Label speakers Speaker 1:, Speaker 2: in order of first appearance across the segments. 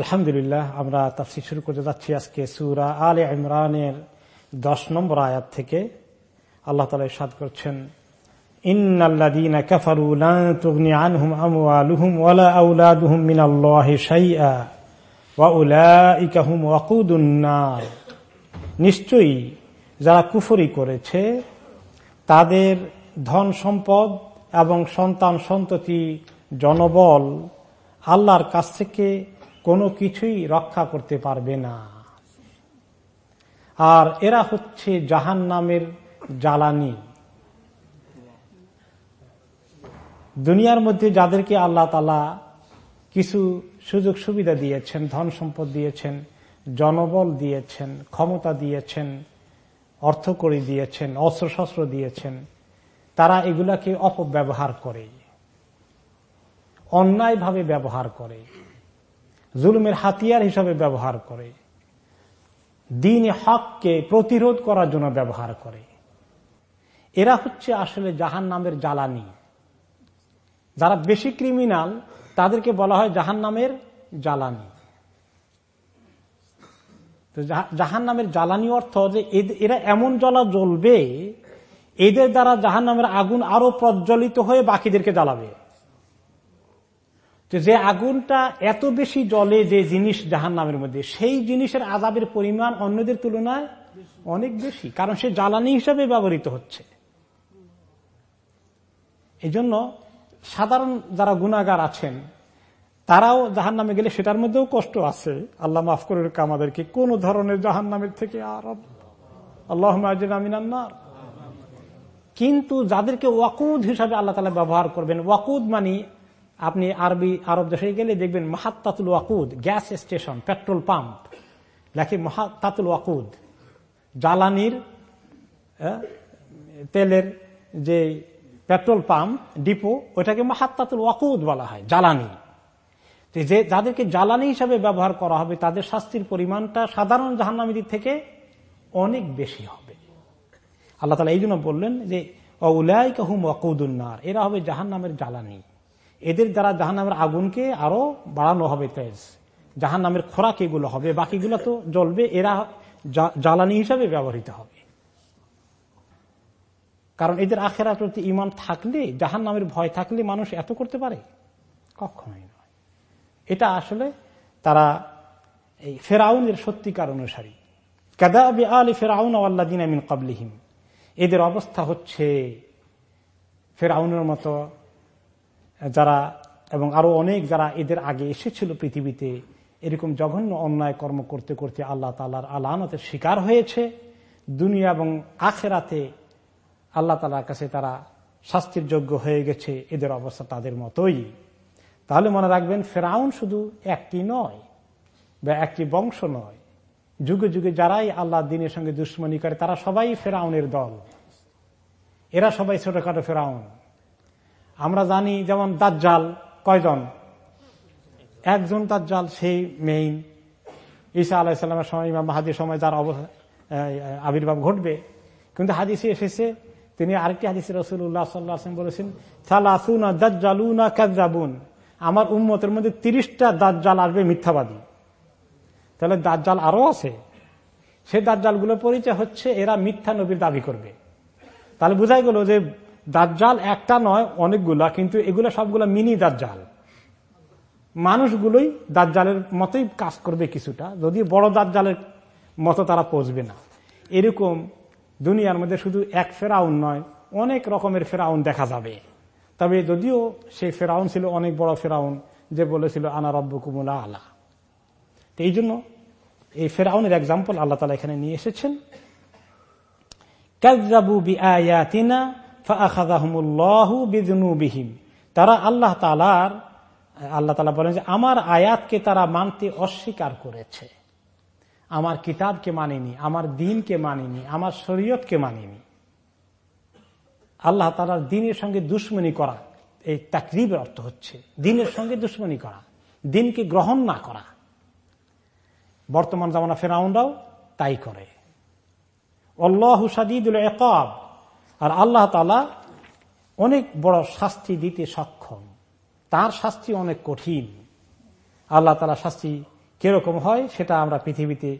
Speaker 1: আলহামদুলিল্লাহ আমরা তাফসি শুরু করতে যাচ্ছি আজকে সুরা আলে ইমরানের দশ নম্বর আয়াত থেকে আল্লাহ তালা সাদ করছেন নিশ্চয়ই যারা কুফরি করেছে তাদের ধন সম্পদ এবং সন্তান সন্ততি জনবল আল্লাহর কাছ থেকে কোনো কিছুই রক্ষা করতে পারবে না আর এরা হচ্ছে জাহান নামের জ্বালানি দুনিয়ার মধ্যে যাদেরকে আল্লাহ তালা কিছু সুযোগ সুবিধা দিয়েছেন ধন সম্পদ দিয়েছেন জনবল দিয়েছেন ক্ষমতা দিয়েছেন অর্থ করে দিয়েছেন অস্ত্রশস্ত্র দিয়েছেন তারা এগুলাকে অপব্যবহার করে অন্যায়ভাবে ব্যবহার করে জুলুমের হাতিয়ার হিসাবে ব্যবহার করে দিন হককে প্রতিরোধ করার জন্য ব্যবহার করে এরা হচ্ছে আসলে জাহান নামের জ্বালানি যারা বেশি ক্রিমিনাল তাদেরকে বলা হয় জাহান নামের জ্বালানি তো জাহান নামের জ্বালানি অর্থ যে এরা এমন জ্বলা জ্বলবে এদের দ্বারা জাহান নামের আগুন আরো প্রজ্বলিত হয়ে বাকিদেরকে জ্বালাবে যে আগুনটা এত বেশি জলে যে জিনিস জাহান নামের মধ্যে সেই জিনিসের আজাবের পরিমাণ অন্যদের তুলনায় অনেক বেশি কারণ সে জ্বালানি হিসাবে ব্যবহৃত হচ্ছে এজন্য সাধারণ যারা গুণাগার আছেন তারাও জাহান নামে গেলে সেটার মধ্যেও কষ্ট আছে আল্লাহ মাফ করে আমাদেরকে কোন ধরনের জাহান নামের থেকে আর আল্লাহ আমিনান্নার কিন্তু যাদেরকে ওয়াকুদ হিসাবে আল্লাহ তালা ব্যবহার করবেন ওয়াকুদ মানে আপনি আরবি আরব দেশে গেলে দেখবেন মাহাত্তাতুল ওয়াকুদ গ্যাস স্টেশন পেট্রোল পাম্প লেখে মাহাত্তাতুল ওয়াকুদ জ্বালানির তেলের যে পেট্রোল পাম্প ডিপো ওটাকে মাহাত্তাতুল ওয়াকুদ বলা হয় জ্বালানি যে যাদেরকে জ্বালানি হিসাবে ব্যবহার করা হবে তাদের শাস্তির পরিমাণটা সাধারণ জাহান্নামীদের থেকে অনেক বেশি হবে আল্লাহ তালা এই জন্য বললেন যে ওয়াকুদ ওয়াকুদুন্নার এরা হবে জাহান্নামের জ্বালানি এদের দ্বারা জাহান নামের আগুনকে আরো বাড়ানো হবে তেজ জাহান নামের খোরাক এগুলো হবে বাকিগুলো তো জ্বলবে এরা জ্বালানি হিসাবে ব্যবহৃত হবে কারণ এদের আখেরা প্রতি ইমান থাকলে জাহান নামের ভয় থাকলে মানুষ এত করতে পারে কখনোই নয় এটা আসলে তারা এই ফেরাউনের সত্যিকার অনুসারী কাদাবি আলী ফেরাউন দিন আমিন কাবলিহিম এদের অবস্থা হচ্ছে ফেরাউনের মতো যারা এবং আরো অনেক যারা এদের আগে এসেছিল পৃথিবীতে এরকম জঘন্য অন্যায় কর্ম করতে করতে আল্লাহ তালার আল্লাহনতের শিকার হয়েছে দুনিয়া এবং আখেরাতে আল্লাহ তালার কাছে তারা শাস্তির যোগ্য হয়ে গেছে এদের অবস্থা তাদের মতোই তাহলে মনে রাখবেন ফেরাউন শুধু একটি নয় বা একটি বংশ নয় যুগে যুগে যারাই আল্লাহ দিনের সঙ্গে দুশ্মনী করে তারা সবাই ফেরাউনের দল এরা সবাই ছোটখাটো ফেরাউন আমরা জানি যেমন দাঁত জাল কয়জন একজন দাঁত জাল সেই মেইন ঈসা আলাহিসাল্লামের সময় ইমাম মাহাদির সময় যার অবস্থা আবির্ভাব ঘটবে কিন্তু হাদিসে এসেছে তিনি আরেকটি হাদিসে রসুল্লাহ সাল্লাম বলেছেন সালাসুনা না কাজাবুন আমার উম্মতের মধ্যে তিরিশটা দাঁত জাল আসবে মিথ্যাবাদী তাহলে দাঁত জাল আরও আছে সে জালগুলো পরিচয় হচ্ছে এরা মিথ্যা নবীর দাবি করবে তাহলে বোঝাই গেল যে দাজ্জাল একটা নয় অনেকগুলা কিন্তু এগুলো সবগুলো মিনি দাজ্জাল মানুষগুলোই দাজ্জালের মতোই কাজ করবে কিছুটা যদি বড় দাজ্জালের মতো তারা পৌঁছবে না এরকম দুনিয়ার মধ্যে শুধু এক ফেরাউন নয় অনেক রকমের ফেরাউন দেখা যাবে তবে যদিও সেই ফেরাউন ছিল অনেক বড় ফেরাউন যে বলেছিল আনা রব্য কুমুলা আলা তো এই জন্য এই ফেরাউনের এক্সাম্পল আল্লাহ তালা এখানে নিয়ে এসেছেন কাজাবু বি আয়াতিনা বিহিম তারা আল্লাহ তালার আল্লাহ তালা বলেন যে আমার আয়াতকে তারা মানতে অস্বীকার করেছে আমার কিতাবকে মানেনি আমার দিনকে মানেনি আমার শরীয়তকে মানেনি আল্লাহ তালার দিনের সঙ্গে দুশ্মনী করা এই তাকরিবের অর্থ হচ্ছে দিনের সঙ্গে দুশ্মনী করা দিনকে গ্রহণ না করা বর্তমান জামানা ফেরাউনরাও তাই করে অল্লাহ সাদিদুল একাব আর আল্লাহ তালা অনেক বড় শাস্তি দিতে সক্ষম তার শাস্তি অনেক কঠিন আল্লাহ তালা শাস্তি কিরকম হয় সেটা আমরা পৃথিবীতে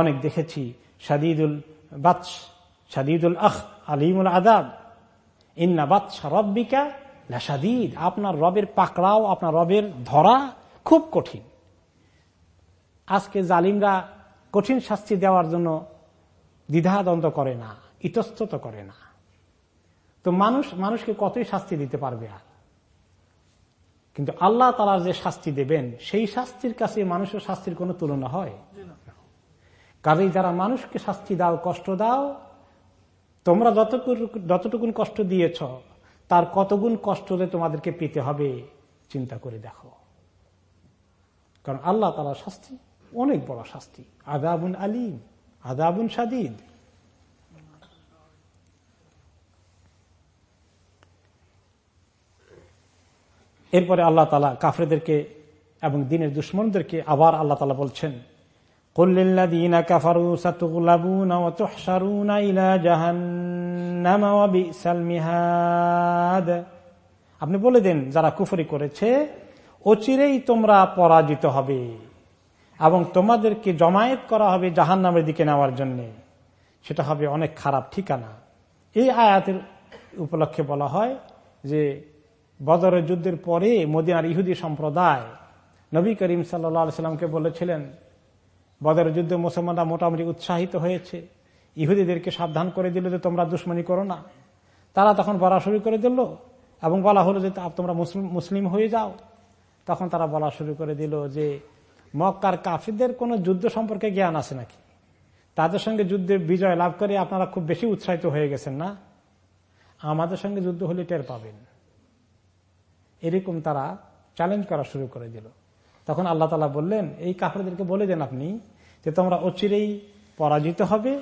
Speaker 1: অনেক দেখেছি সাদিদুল বাদশ সাদিদুল আহ আলিমুল আদাব ইন্না বাদশা রব্বিকা লাসাদিদ আপনার রবের পাকড়াও আপনার রবের ধরা খুব কঠিন আজকে জালিমরা কঠিন শাস্তি দেওয়ার জন্য দ্বিধাদ্বন্দ্ব করে না ইতস্তত করে না তো মানুষ মানুষকে কতই শাস্তি দিতে পারবে আর কিন্তু আল্লাহ তালার যে শাস্তি দেবেন সেই শাস্তির কাছে মানুষের শাস্তির কোনো তুলনা হয় কাজেই যারা মানুষকে শাস্তি দাও কষ্ট দাও তোমরা যতটুকুন কষ্ট দিয়েছ তার কতগুণ কষ্ট যে তোমাদেরকে পেতে হবে চিন্তা করে দেখো কারণ আল্লাহ তালার শাস্তি অনেক বড় শাস্তি আদাবুন আলিম আদাবুন সাদিদ এরপরে আল্লাহ তালা কাফরেদেরকে এবং দিনের দুশ্মনদেরকে আবার আল্লাহ তালা বলছেন আপনি বলে দেন যারা কুফরি করেছে অচিরেই তোমরা পরাজিত হবে এবং তোমাদেরকে জমায়েত করা হবে জাহান নামের দিকে নেওয়ার জন্য সেটা হবে অনেক খারাপ ঠিকানা এই আয়াতের উপলক্ষে বলা হয় যে বদরের যুদ্ধের পরে মদিনার ইহুদি সম্প্রদায় নবী করিম সাল্লা সাল্লামকে বলেছিলেন বদর যুদ্ধে মুসলমানরা মোটামুটি উৎসাহিত হয়েছে ইহুদিদেরকে সাবধান করে দিল যে তোমরা দুশ্মনী করো না তারা তখন বলা শুরু করে দিল এবং বলা হলো যে তোমরা মুসলিম মুসলিম হয়ে যাও তখন তারা বলা শুরু করে দিল যে মক্কার কাফিরদের কোনো যুদ্ধ সম্পর্কে জ্ঞান আছে নাকি তাদের সঙ্গে যুদ্ধে বিজয় লাভ করে আপনারা খুব বেশি উৎসাহিত হয়ে গেছেন না আমাদের সঙ্গে যুদ্ধ হলে টের পাবেন এরকম তারা চ্যালেঞ্জ করা শুরু করে দিল তখন আল্লাহ তালা বললেন এই কাফরদেরকে বলে দেন আপনি যে তোমরা অচিরেই পরাজিত হবে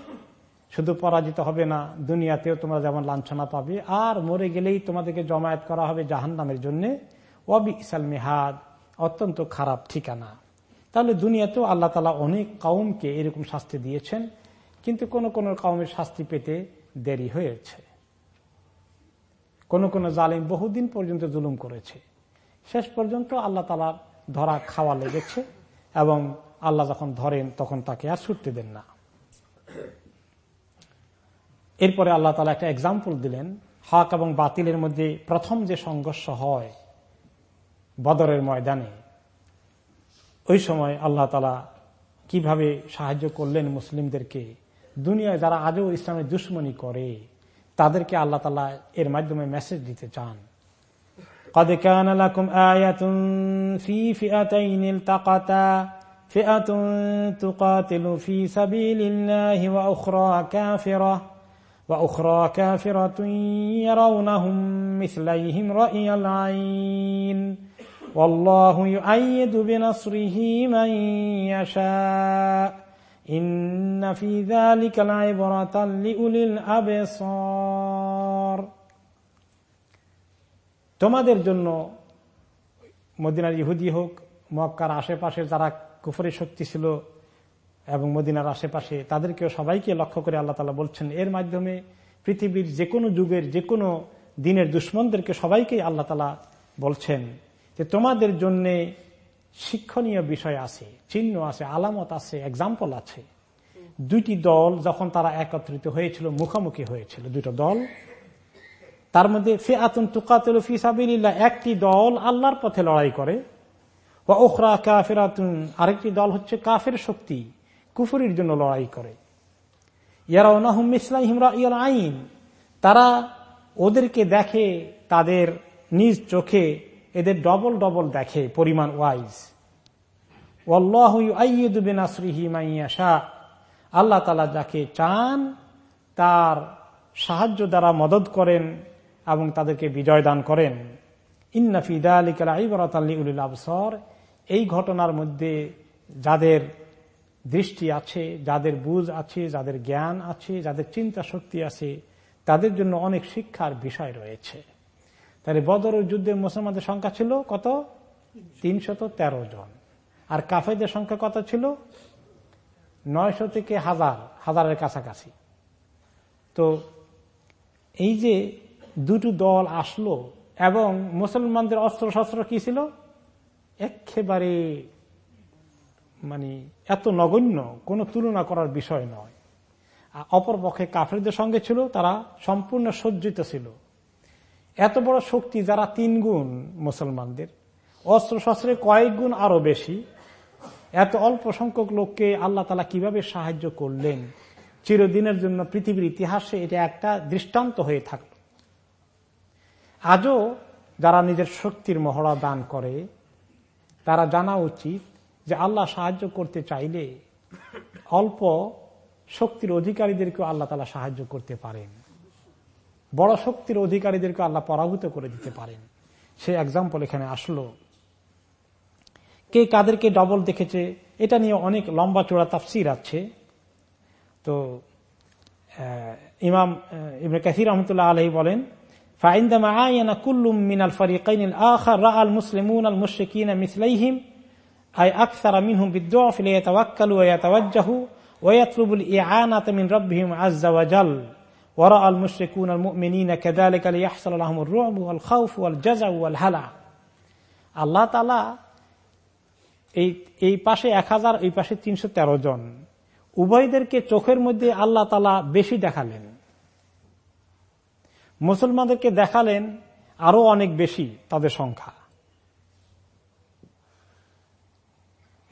Speaker 1: শুধু পরাজিত হবে না দুনিয়াতেও তোমরা যেমন লাঞ্ছনা পাবে আর মরে গেলেই তোমাদেরকে জমায়েত করা হবে জাহান নামের জন্য অবি ইসাল মেহাদ অত্যন্ত খারাপ ঠিকানা তাহলে দুনিয়াতেও আল্লাহ তালা অনেক কাউমকে এরকম শাস্তি দিয়েছেন কিন্তু কোন কোন কাউমের শাস্তি পেতে দেরি হয়েছে কোন কোন জালিম বহুদিন পর্যন্ত জুলুম করেছে শেষ পর্যন্ত আল্লাহ তালার ধরা খাওয়া লেগেছে এবং আল্লাহ যখন ধরেন তখন তাকে আর ছুটতে দেন না এরপরে আল্লাহ তালা একটা এক্সাম্পল দিলেন হক এবং বাতিলের মধ্যে প্রথম যে সংঘর্ষ হয় বদরের ময়দানে ওই সময় আল্লাহ তালা কিভাবে সাহায্য করলেন মুসলিমদেরকে দুনিয়ায় যারা আজও ইসলামের দুশ্মনী করে তাদেরকে আল্লাহ তালা এর মাধ্যমে মেসেজ দিতে চান قد كان لكم آية في فئتين التقتا فئة تقاتل في سبيل الله وأخرى كافرة وأخرى كافرة يرونهم مثليهم رأي العين والله يؤيد بنصره من يشاء إن في ذلك العبرة لأولي الأبصار তোমাদের জন্য মদিনার ইহুদি হোক মক্কার আশেপাশে যারা কুফরের শক্তি ছিল এবং মদিনার আশেপাশে তাদেরকেও সবাইকে লক্ষ্য করে আল্লাহ তালা বলছেন এর মাধ্যমে পৃথিবীর যে কোনো যুগের যে কোনো দিনের দুশ্মনদেরকে সবাইকে আল্লাহ তালা বলছেন যে তোমাদের জন্যে শিক্ষণীয় বিষয় আছে চিহ্ন আছে আলামত আছে এক্সাম্পল আছে দুইটি দল যখন তারা একত্রিত হয়েছিল মুখোমুখি হয়েছিল দুটো দল তার মধ্যে ফে আতুন তুকাতুল ফিসাবিল্লা একটি দল আল্লাহর পথে লড়াই করে বা ওখরা আতুন আরেকটি দল হচ্ছে কাফের শক্তি কুফুরির জন্য লড়াই করে ইয়ারাউনাহমিসলাইমরা আইন তারা ওদেরকে দেখে তাদের নিজ চোখে এদের ডবল ডবল দেখে পরিমাণ ওয়াইজ আল্লাহ তালা যাকে চান তার সাহায্য দ্বারা মদত করেন এবং তাদেরকে বিজয় দান করেন ইন্নাফিদা এই ঘটনার মধ্যে যাদের দৃষ্টি আছে যাদের বুঝ আছে যাদের জ্ঞান আছে যাদের চিন্তা শক্তি আছে তাদের জন্য অনেক শিক্ষার বিষয় রয়েছে তাহলে বদর যুদ্ধে মুসলমানদের সংখ্যা ছিল কত তিনশত তেরো জন আর কাফেদের সংখ্যা কত ছিল নয়শো থেকে হাজার হাজারের কাছাকাছি তো এই যে দুটো দল আসলো এবং মুসলমানদের অস্ত্র শস্ত্র কি ছিল একেবারে মানে এত নগণ্য কোনো তুলনা করার বিষয় নয় অপরপক্ষে কাফেরদের সঙ্গে ছিল তারা সম্পূর্ণ সজ্জিত ছিল এত বড় শক্তি যারা তিন গুণ মুসলমানদের অস্ত্র শস্ত্রে কয়েক গুণ আরো বেশি এত অল্প সংখ্যক লোককে আল্লাহ তালা কিভাবে সাহায্য করলেন চিরদিনের জন্য পৃথিবীর ইতিহাসে এটা একটা দৃষ্টান্ত হয়ে থাকত আজও যারা নিজের শক্তির মহড়া দান করে তারা জানা উচিত যে আল্লাহ সাহায্য করতে চাইলে অল্প শক্তির অধিকারীদেরকেও আল্লাহ তালা সাহায্য করতে পারেন বড় শক্তির অধিকারীদেরকে আল্লাহ পরাভূত করে দিতে পারেন সে এক্সাম্পল এখানে আসলো কে কাদেরকে ডবল দেখেছে এটা নিয়ে অনেক লম্বা চোড়া তাফসির আছে তো ইমাম ইমরা কাসির রহমতুল্লাহ আলহী বলেন فعندما عاين كل من الفريقين الآخر رأى المسلمون المشركين مثليهم أي أكثر منهم بالضعف ليتوكلوا ويتوجهوا ويطلبوا الإعانة من ربهم عز وجل ورأى المشركون المؤمنين كذلك ليحصل لهم الرعب والخوف والجزع والهلع الله تعالى এই এই পাশে এক হাজার এই পাশে তিনশো জন উভয়দেরকে চোখের মধ্যে আল্লাহ তালা বেশি দেখালেন মুসলমানদেরকে দেখালেন আরো অনেক বেশি তাদের সংখ্যা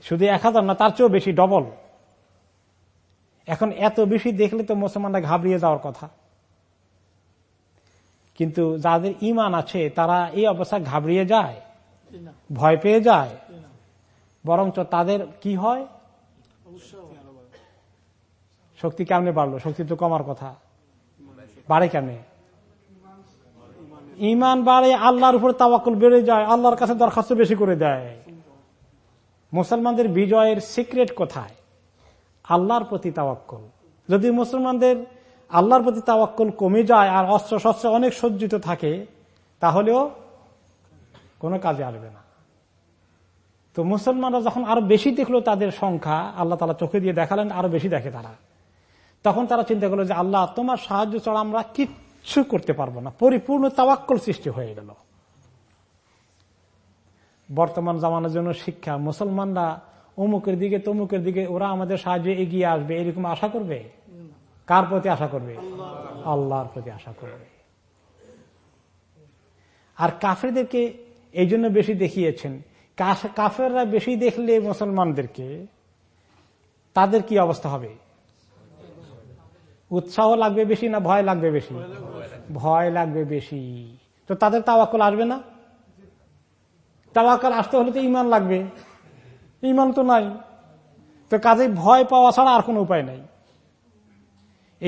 Speaker 1: শুধু এক হাজার না তার চেয়েও বেশি ডবল এখন এত বেশি দেখলে তো মুসলমানরা ঘাবড়িয়ে যাওয়ার কথা কিন্তু যাদের ইমান আছে তারা এই অবস্থা ঘাবড়িয়ে যায় ভয় পেয়ে যায় বরঞ্চ তাদের কি হয় শক্তি কেমনে বাড়লো শক্তি তো কমার কথা বাড়ে কেমনে ইমান বাড়ে আল্লাহর উপর তাওয়াক্কুল বেড়ে যায় আল্লাহর কাছে দরখাস্ত বেশি করে দেয় মুসলমানদের বিজয়ের সিক্রেট কোথায় আল্লাহর প্রতি তাওয়াক্কল যদি মুসলমানদের আল্লাহর প্রতি তাওয়াক্কল কমে যায় আর অস্ত্র শস্ত্র অনেক সজ্জিত থাকে তাহলেও কোনো কাজে আসবে না তো মুসলমানরা যখন আরো বেশি দেখলো তাদের সংখ্যা আল্লাহ তালা চোখে দিয়ে দেখালেন আরো বেশি দেখে তারা তখন তারা চিন্তা করলো যে আল্লাহ তোমার সাহায্য ছাড়া আমরা কিচ্ছু করতে পারবো না পরিপূর্ণ তাওয়াক্কল সৃষ্টি হয়ে গেল বর্তমান জামানোর জন্য শিক্ষা মুসলমানরা অমুকের দিকে তমুকের দিকে ওরা আমাদের সাহায্যে এগিয়ে আসবে এরকম আশা করবে কার প্রতি আশা করবে আল্লাহর প্রতি আশা করবে আর কাফেরদেরকে এই জন্য বেশি দেখিয়েছেন কাফেররা বেশি দেখলে মুসলমানদেরকে তাদের কি অবস্থা হবে উৎসাহ লাগবে বেশি না ভয় লাগবে বেশি ভয় লাগবে বেশি তো তাদের তাওয়াক্কল আসবে না তাওয়াক্কল আসতে হলে তো ইমান লাগবে ইমান তো নাই তো কাজে ভয় পাওয়া ছাড়া আর কোনো উপায় নাই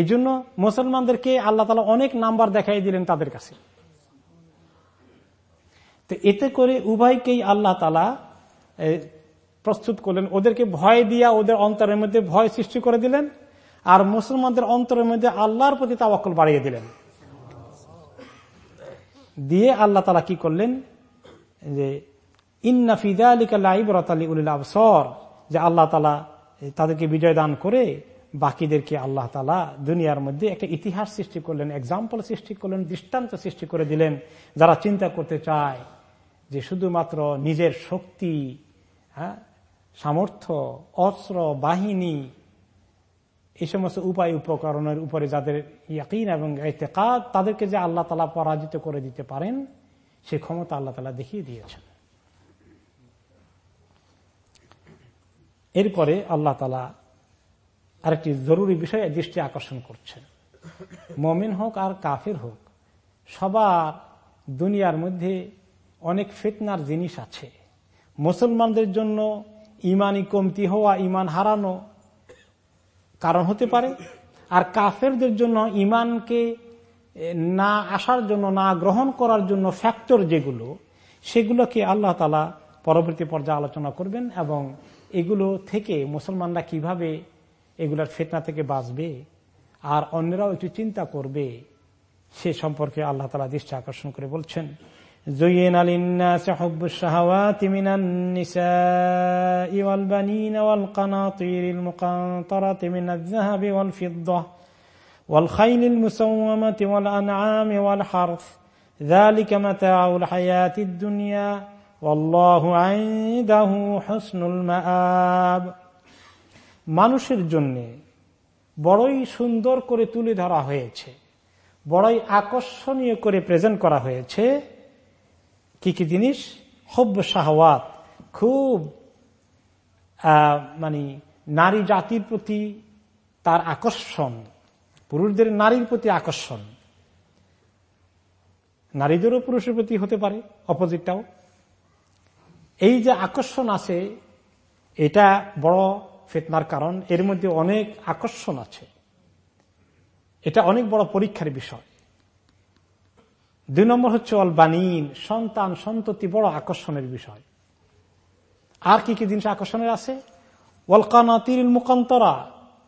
Speaker 1: এই জন্য মুসলমানদেরকে আল্লাহ তালা অনেক নাম্বার দেখাই দিলেন তাদের কাছে তো এতে করে উভয়কেই আল্লাহ তালা প্রস্তুত করলেন ওদেরকে ভয় দিয়া ওদের অন্তরের মধ্যে ভয় সৃষ্টি করে দিলেন আর মুসলমানদের অন্তরের মধ্যে আল্লাহর প্রতি তাওয়াক্কল বাড়িয়ে দিলেন দিয়ে আল্লাহ তালা কি করলেন যে ইন্না ফিদা আলিকা লাইব রতালি আবসর যে আল্লাহ তালা তাদেরকে বিজয় দান করে বাকিদেরকে আল্লাহ তালা দুনিয়ার মধ্যে একটা ইতিহাস সৃষ্টি করলেন এক্সাম্পল সৃষ্টি করলেন দৃষ্টান্ত সৃষ্টি করে দিলেন যারা চিন্তা করতে চায় যে শুধুমাত্র নিজের শক্তি হ্যাঁ সামর্থ্য অস্ত্র বাহিনী এই সমস্ত উপায় উপকরণের উপরে যাদের ইয়াকিন এবং এতেকাদ তাদেরকে যে আল্লাহ তালা পরাজিত করে দিতে পারেন সে ক্ষমতা আল্লাহ তালা দেখিয়ে দিয়েছেন এরপরে আল্লাহ তালা আরেকটি জরুরি বিষয়ে দৃষ্টি আকর্ষণ করছেন মমিন হোক আর কাফের হোক সবার দুনিয়ার মধ্যে অনেক ফিতনার জিনিস আছে মুসলমানদের জন্য ইমানই কমতি হওয়া ইমান হারানো কারণ হতে পারে আর কাফেরদের জন্য ইমানকে না আসার জন্য না গ্রহণ করার জন্য ফ্যাক্টর যেগুলো সেগুলোকে আল্লাহ তালা পরবর্তী পর্যায়ে আলোচনা করবেন এবং এগুলো থেকে মুসলমানরা কিভাবে এগুলার ফেতনা থেকে বাঁচবে আর অন্যরাও একটু চিন্তা করবে সে সম্পর্কে আল্লাহ তালা দৃষ্টি আকর্ষণ করে বলছেন زين للناس حب الشهوات من النساء والبنين والقناطير المقنطرة من الذهب والفضة والخيل المسومة والأنعام والحرث ذلك متاع الحياة الدنيا والله عنده حسن المآب মানুষের জন্য বড়ই সুন্দর করে তুলে ধরা হয়েছে বড়ই আকর্ষণীয় করে প্রেজেন্ট করা হয়েছে কি কি জিনিস হব শাহওয়াত খুব মানে নারী জাতির প্রতি তার আকর্ষণ পুরুষদের নারীর প্রতি আকর্ষণ নারীদেরও পুরুষের প্রতি হতে পারে অপোজিটটাও এই যে আকর্ষণ আছে এটা বড় ফেতনার কারণ এর মধ্যে অনেক আকর্ষণ আছে এটা অনেক বড় পরীক্ষার বিষয় দুই নম্বর হচ্ছে অল সন্তান সন্ততি বড় আকর্ষণের বিষয় আর কি কি জিনিস আকর্ষণের আছে ওয়ালকানাতির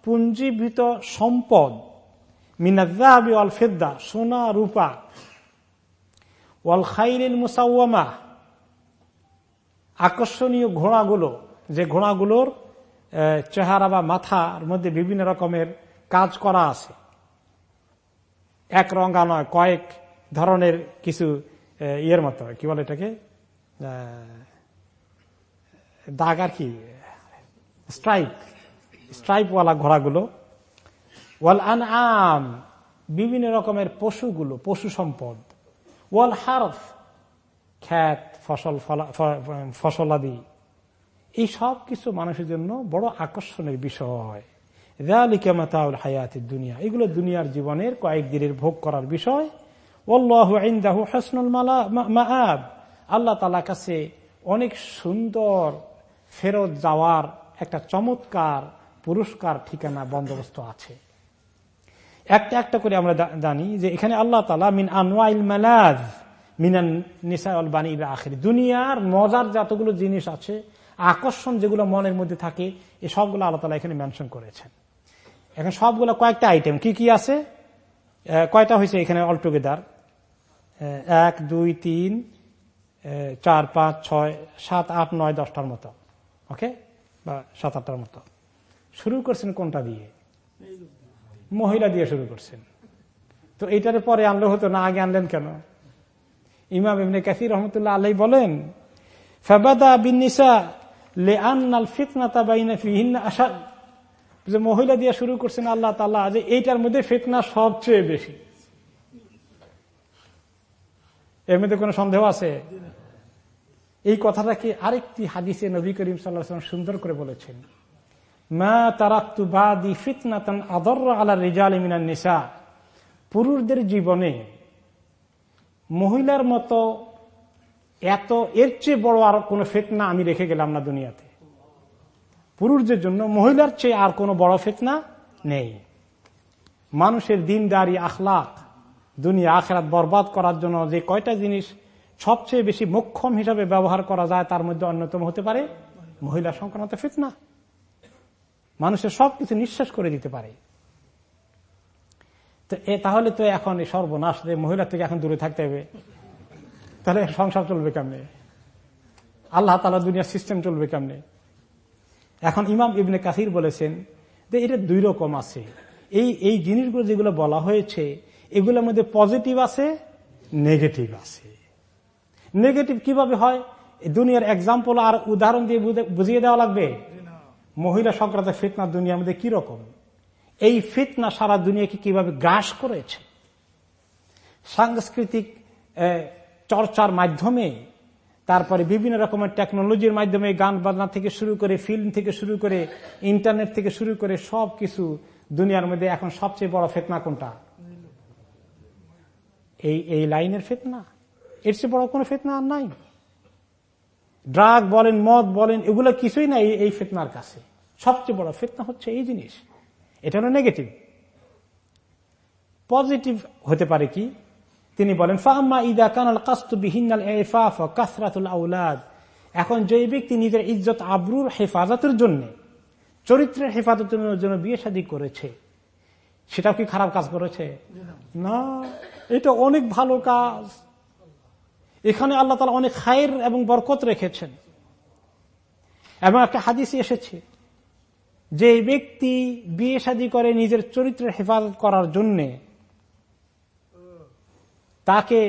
Speaker 1: পুঞ্জীভূত সম্পদ মিনাজা সোনা রূপা ওয়াল খাইল মুসাওয়ামা আকর্ষণীয় ঘোড়াগুলো যে ঘোড়াগুলোর চেহারা বা মাথার মধ্যে বিভিন্ন রকমের কাজ করা আছে এক রঙা নয় কয়েক ধরনের কিছু ইয়ের মতো কি বলে এটাকে দাগ আর কি স্ট্রাইপ স্ট্রাইপওয়ালা ঘোড়াগুলো ওয়াল আন আম বিভিন্ন রকমের পশুগুলো পশু সম্পদ ওয়াল হার্ফ খ্যাত ফসল ফসলাদি এই সব কিছু মানুষের জন্য বড় আকর্ষণের বিষয় হায়াতি দুনিয়া এগুলো দুনিয়ার জীবনের কয়েক দিনের ভোগ করার বিষয় মাআব আল্লাহ তালা কাছে অনেক সুন্দর ফেরত যাওয়ার একটা চমৎকার পুরস্কার ঠিকানা বন্দোবস্ত আছে একটা একটা করে আমরা জানি যে এখানে আল্লাহ তালা মিন আনোয়াইল মালাজ মিনান নিসাউল বাণী বা আখের দুনিয়ার মজার যতগুলো জিনিস আছে আকর্ষণ যেগুলো মনের মধ্যে থাকে এ সবগুলো আল্লাহ তালা এখানে মেনশন করেছেন এখানে সবগুলো কয়েকটা আইটেম কি কি আছে কয়টা হয়েছে এখানে অলটুগেদার এক দুই তিন চার পাঁচ ছয় সাত আট নয় দশটার মতো ওকে বা সাত আটটার মতো শুরু করছেন কোনটা দিয়ে মহিলা দিয়ে শুরু করছেন তো এইটার পরে আনলে হতো না আগে আনলেন কেন ইমাম ইমনে কাসির রহমতুল্লাহ আল্লাহ বলেন ফেবাদা বিনিসা লে আন্নাল ফিতনা মহিলা দিয়ে শুরু করছেন আল্লাহ তালা যে এইটার মধ্যে ফিতনা সবচেয়ে বেশি এর মধ্যে কোনো সন্দেহ আছে এই কথাটাকে আরেকটি হাদিসে নবী করিম সাল্লাম সুন্দর করে বলেছেন মা তারাক্তু বাদি ফিতনাতন আদর আলা রিজাল মিনান নিসা পুরুষদের জীবনে মহিলার মতো এত এর চেয়ে বড় আর কোনো ফেতনা আমি রেখে গেলাম না দুনিয়াতে পুরুষদের জন্য মহিলার চেয়ে আর কোনো বড় ফেতনা নেই মানুষের দিনদারি আখলাখ দুনিয়া আখেরাত বরবাদ করার জন্য যে কয়টা জিনিস সবচেয়ে বেশি মোক্ষম হিসাবে ব্যবহার করা যায় তার মধ্যে অন্যতম হতে পারে মহিলা সংক্রান্ত ফিতনা মানুষের সবকিছু নিঃশ্বাস করে দিতে পারে তো এ তাহলে তো এখন সর্বনাশ যে মহিলা থেকে এখন দূরে থাকতে হবে তাহলে সংসার চলবে কেমনে আল্লাহ তালা দুনিয়ার সিস্টেম চলবে কেমনে এখন ইমাম ইবনে কাসির বলেছেন যে এটা দুই রকম আছে এই এই জিনিসগুলো যেগুলো বলা হয়েছে এগুলোর মধ্যে পজিটিভ আছে নেগেটিভ আছে নেগেটিভ কিভাবে হয় দুনিয়ার এক্সাম্পল আর উদাহরণ দিয়ে বুঝিয়ে দেওয়া লাগবে মহিলা সংক্রান্ত ফিতনা দুনিয়ার মধ্যে কিরকম এই ফিতনা সারা দুনিয়াকে কিভাবে গ্রাস করেছে সাংস্কৃতিক চর্চার মাধ্যমে তারপরে বিভিন্ন রকমের টেকনোলজির মাধ্যমে গান বাজনা থেকে শুরু করে ফিল্ম থেকে শুরু করে ইন্টারনেট থেকে শুরু করে সব কিছু দুনিয়ার মধ্যে এখন সবচেয়ে বড় ফেতনা কোনটা এই এই লাইনের ফেতনা এর চেয়ে বড় কোনো ফেতনা আর নাই ড্রাগ বলেন মদ বলেন এগুলো কিছুই না এই ফেতনার কাছে সবচেয়ে বড় ফেতনা হচ্ছে এই জিনিস এটা হলো নেগেটিভ পজিটিভ হতে পারে কি তিনি বলেন ফাহমা ইদা কানাল কাস্তু বিহিনাল এফাফ কাসরাতুল আউলাদ এখন যে ব্যক্তি নিজের ইজ্জত আবরুর হেফাজতের জন্য চরিত্রের হেফাজতের জন্য বিয়ে শাদী করেছে সেটাও কি খারাপ কাজ করেছে না এটা অনেক ভালো কাজ এখানে আল্লাহ তালা অনেক খায়ের এবং বরকত রেখেছেন এবং একটা হাদিস এসেছে যে ব্যক্তি বিয়ে শাদী করে নিজের চরিত্রের হেফাজত করার জন্যে তাকে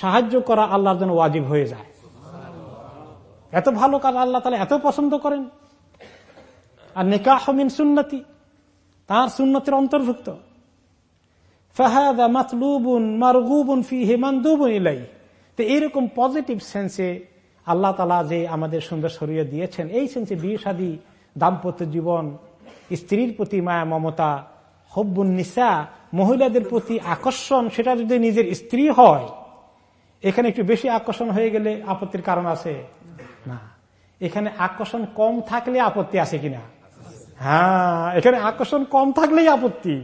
Speaker 1: সাহায্য করা আল্লাহর জন্য ওয়াজিব হয়ে যায় এত ভালো কাজ আল্লাহ তালা এত পছন্দ করেন আর মিন সুন্নতি তার সুন্নতের অন্তর্ভুক্ত ফাহাদা মাতলুবুন মারগুবুন ফি হেমান্দুবুন ইলাই তো এইরকম পজিটিভ সেন্সে আল্লাহ তালা যে আমাদের সুন্দর শরীর দিয়েছেন এই সেন্সে বিয়ে দাম্পত্য জীবন স্ত্রীর প্রতি মায়া মমতা হব্বুন নিসা মহিলাদের প্রতি আকর্ষণ সেটা যদি নিজের স্ত্রী হয় এখানে একটু বেশি আকর্ষণ হয়ে গেলে আপত্তির কারণ আছে না এখানে আকর্ষণ কম থাকলে আপত্তি আছে কিনা হ্যাঁ এখানে আকর্ষণ কম থাকলেই আপত্তি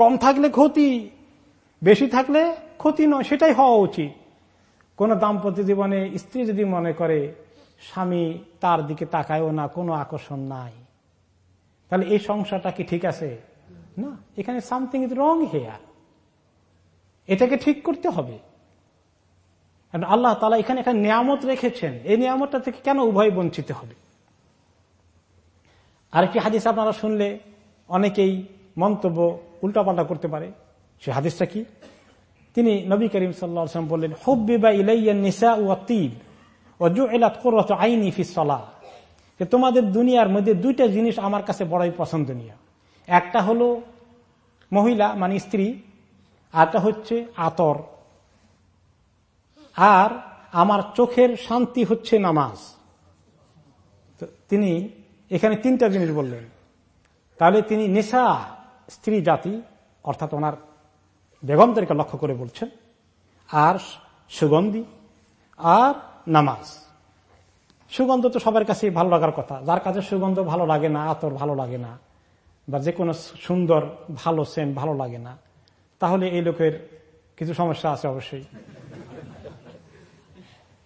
Speaker 1: কম থাকলে ক্ষতি বেশি থাকলে ক্ষতি নয় সেটাই হওয়া উচিত কোন দাম্পত্য জীবনে স্ত্রী যদি মনে করে স্বামী তার দিকে তাকায়ও না কোনো আকর্ষণ নাই তাহলে এই সংসারটা কি ঠিক আছে না এখানে সামথিং ইজ রং হেয়ার এটাকে ঠিক করতে হবে আল্লাহ তালা এখানে এখানে নিয়ামত রেখেছেন এই নিয়ামতটা থেকে কেন উভয় বঞ্চিত হবে আরেকটি হাদিস আপনারা শুনলে অনেকেই মন্তব্য উল্টাপাল্টা করতে পারে সে হাদিসটা কি তিনি নবী করিম সাল্লাম বললেন হব্বি বা ইলাইয়া ও তিব যে তোমাদের দুনিয়ার মধ্যে দুইটা জিনিস আমার কাছে বড়ই পছন্দনীয় একটা হলো মহিলা মানে স্ত্রী আরটা হচ্ছে আতর আর আমার চোখের শান্তি হচ্ছে নামাজ তিনি এখানে তিনটা জিনিস বললেন তাহলে তিনি নেশা স্ত্রী জাতি অর্থাৎ ওনার বেগমদেরকে লক্ষ্য করে বলছেন আর সুগন্ধি আর নামাজ সুগন্ধ তো সবার কাছে ভালো লাগার কথা যার কাছে সুগন্ধ ভালো লাগে না আতর ভালো লাগে না বা যে কোনো সুন্দর ভালো সেন ভালো লাগে না তাহলে এই লোকের কিছু সমস্যা আছে অবশ্যই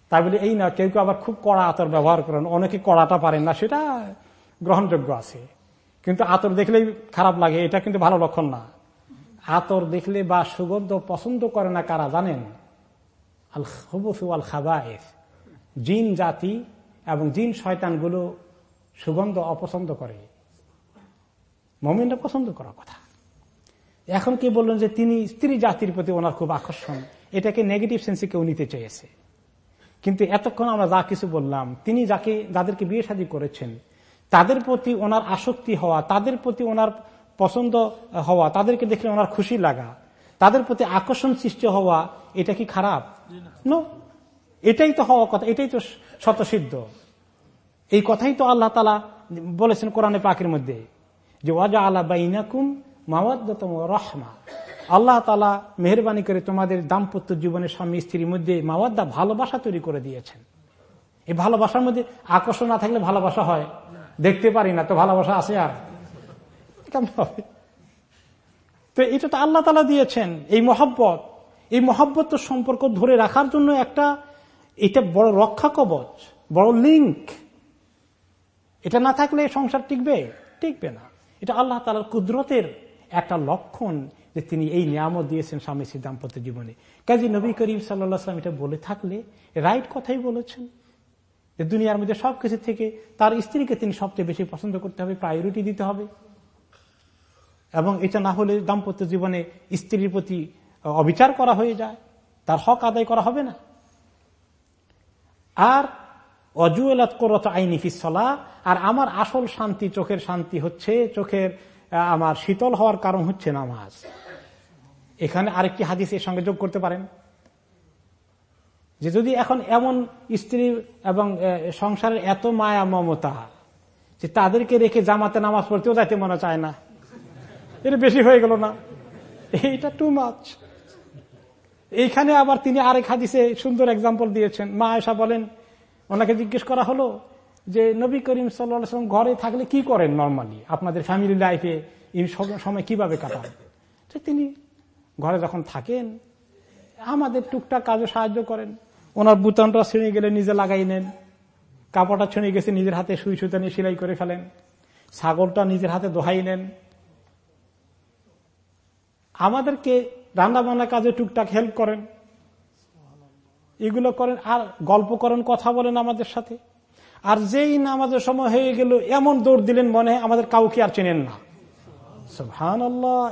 Speaker 1: তাই বলে এই না কেউ কেউ আবার খুব কড়া আতর ব্যবহার করেন অনেকে কড়াটা পারেন না সেটা গ্রহণযোগ্য আছে কিন্তু আতর দেখলেই খারাপ লাগে এটা কিন্তু ভালো লক্ষণ না আতর দেখলে বা সুগন্ধ পছন্দ করে না কারা জানেন আল হবসু আল খাবায়েফ জিন জাতি এবং জিন শয়তানগুলো সুগন্ধ অপছন্দ করে মমিনরা পছন্দ করার কথা এখন কি বললেন যে তিনি স্ত্রী জাতির প্রতি ওনার খুব আকর্ষণ এটাকে নেগেটিভ সেন্সে কেউ নিতে চেয়েছে কিন্তু এতক্ষণ আমরা যা কিছু বললাম তিনি যাকে যাদেরকে বিয়ে শাদী করেছেন তাদের প্রতি ওনার আসক্তি হওয়া তাদের প্রতি ওনার পছন্দ হওয়া তাদেরকে দেখলে ওনার খুশি লাগা তাদের প্রতি আকর্ষণ সৃষ্টি হওয়া এটা কি খারাপ নো এটাই তো হওয়া কথা এটাই তো শতসিদ্ধ এই কথাই তো আল্লাহ তালা বলেছেন কোরআনে পাকের মধ্যে যে ওয়াজা আল্লাহ বাইনাকুম মাওয়াদ্দতম রহমা আল্লাহ তালা মেহরবানি করে তোমাদের দাম্পত্য জীবনের স্বামী স্ত্রীর মধ্যে মাওয়াদ্দা ভালোবাসা তৈরি করে দিয়েছেন এই ভালোবাসার মধ্যে আকর্ষণ না থাকলে ভালোবাসা হয় দেখতে পারি না তো ভালোবাসা আছে আর তো এটা তো আল্লাহ তালা দিয়েছেন এই মহাব্বত এই মহাব্বত সম্পর্ক ধরে রাখার জন্য একটা এটা বড় রক্ষা কবচ বড় লিঙ্ক এটা না থাকলে সংসার টিকবে টিকবে না এটা আল্লাহ তালার কুদরতের একটা লক্ষণ যে তিনি এই নিয়ামত দিয়েছেন স্বামী শ্রী দাম্পত্য জীবনে কাজী নবী করিম সাল্লাহ এটা বলে থাকলে রাইট কথাই বলেছেন দুনিয়ার মধ্যে সবকিছু থেকে তার স্ত্রীকে তিনি সবচেয়ে বেশি পছন্দ করতে হবে প্রায়োরিটি দিতে হবে এবং এটা না হলে দাম্পত্য জীবনে স্ত্রীর প্রতি অবিচার করা হয়ে যায় তার হক আদায় করা হবে না আর অজুয়েলাত করত আইনি ফিসলা আর আমার আসল শান্তি চোখের শান্তি হচ্ছে চোখের আমার শীতল হওয়ার কারণ হচ্ছে নামাজ এখানে আরেকটি হাদিস এর সঙ্গে যোগ করতে পারেন যে যদি এখন এমন স্ত্রী এবং সংসারের এত মায়া মমতা যে তাদেরকে রেখে জামাতে নামাজ পড়তেও যাইতে মনে চায় না এটা বেশি হয়ে গেল না এইটা টু মাছ এইখানে আবার তিনি আরেক হাদিসে সুন্দর এক্সাম্পল দিয়েছেন মা আয়সা বলেন ওনাকে জিজ্ঞেস করা হলো যে নবী করিম সাল্লাম ঘরে থাকলে কি করেন নর্মালি আপনাদের ফ্যামিলি লাইফে এই সময় কিভাবে কাটান তিনি ঘরে যখন থাকেন আমাদের টুকটাক কাজে সাহায্য করেন ওনার বুতানটা ছিঁড়ে গেলে নিজে লাগাই নেন কাপড়টা ছিঁড়ে গেছে নিজের হাতে সুই সুতা নিয়ে সেলাই করে ফেলেন ছাগলটা নিজের হাতে দোহাই নেন আমাদেরকে রান্না বান্না কাজে টুকটাক হেল্প করেন এগুলো করেন আর গল্প করেন কথা বলেন আমাদের সাথে আর যেই নামাজের সময় হয়ে গেল এমন দৌড় দিলেন মনে হয় আমাদের কাউকে আর চেনেন না হান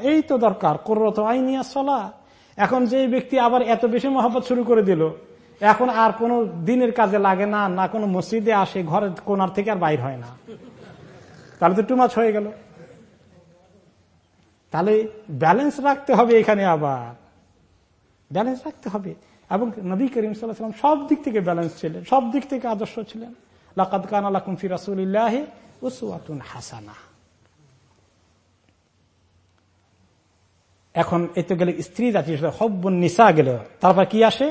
Speaker 1: এই তো দরকার করত আইনিয়া সলা এখন যে ব্যক্তি আবার এত বেশি মহাব্বত শুরু করে দিল এখন আর কোনো দিনের কাজে লাগে না না কোনো মসজিদে আসে ঘরের কোনার থেকে আর বাইর হয় না তাহলে তো টুমাচ হয়ে গেল তাহলে ব্যালেন্স রাখতে হবে এখানে আবার ব্যালেন্স রাখতে হবে এবং নবী করিম সাল্লাম সব দিক থেকে ব্যালেন্স ছিলেন সব দিক থেকে আদর্শ ছিলেন লাকাত কান আল্লাহ কুমফি উসুয়াতুন হাসানা এখন এতে গেলে স্ত্রী জাতি হব্বুন নিসা গেল তারপর কি আসে